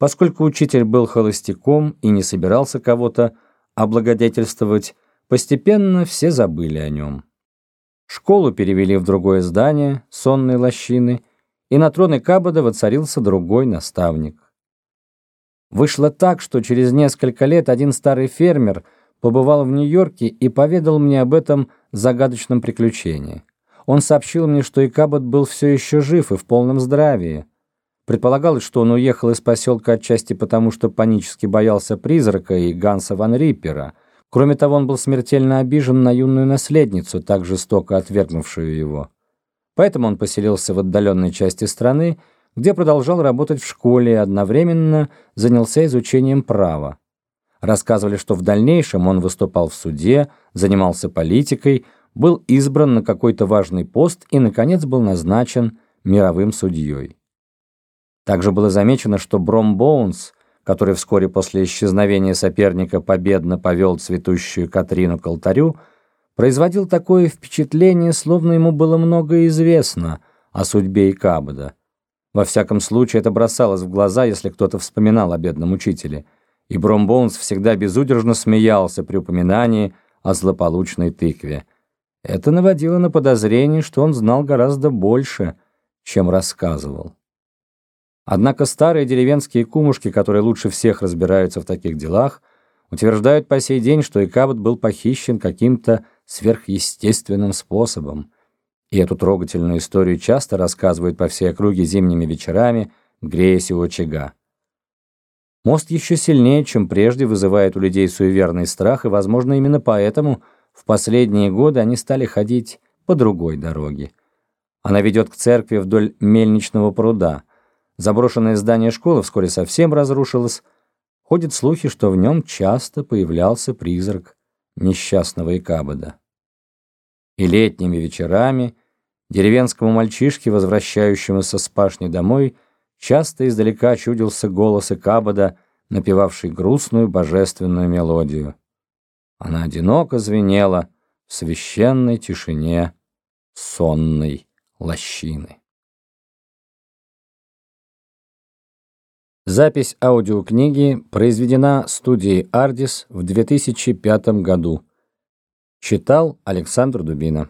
Поскольку учитель был холостяком и не собирался кого-то облагодетельствовать, постепенно все забыли о нем. Школу перевели в другое здание, сонной лощины, и на троне Кабада воцарился другой наставник. Вышло так, что через несколько лет один старый фермер побывал в Нью-Йорке и поведал мне об этом загадочном приключении. Он сообщил мне, что Икабот был все еще жив и в полном здравии. Предполагалось, что он уехал из поселка отчасти потому, что панически боялся призрака и Ганса ван Риппера. Кроме того, он был смертельно обижен на юную наследницу, так жестоко отвергнувшую его. Поэтому он поселился в отдаленной части страны, где продолжал работать в школе и одновременно занялся изучением права. Рассказывали, что в дальнейшем он выступал в суде, занимался политикой, был избран на какой-то важный пост и, наконец, был назначен мировым судьей. Также было замечено, что Бром Боунс, который вскоре после исчезновения соперника победно повел цветущую Катрину к алтарю, производил такое впечатление, словно ему было многое известно о судьбе Икабода. Во всяком случае, это бросалось в глаза, если кто-то вспоминал о бедном учителе. И Бром Боунс всегда безудержно смеялся при упоминании о злополучной тыкве. Это наводило на подозрение, что он знал гораздо больше, чем рассказывал. Однако старые деревенские кумушки, которые лучше всех разбираются в таких делах, утверждают по сей день, что Икабот был похищен каким-то сверхъестественным способом. И эту трогательную историю часто рассказывают по всей округе зимними вечерами, греясь у очага. Мост еще сильнее, чем прежде, вызывает у людей суеверный страх, и, возможно, именно поэтому в последние годы они стали ходить по другой дороге. Она ведет к церкви вдоль мельничного пруда – Заброшенное здание школы вскоре совсем разрушилось. Ходят слухи, что в нем часто появлялся призрак несчастного Икабода. И летними вечерами деревенскому мальчишке, возвращающемуся с пашни домой, часто издалека чудился голос Икабода, напевавший грустную божественную мелодию. Она одиноко звенела в священной тишине сонной лощины. Запись аудиокниги произведена студией «Ардис» в 2005 году. Читал Александр Дубина.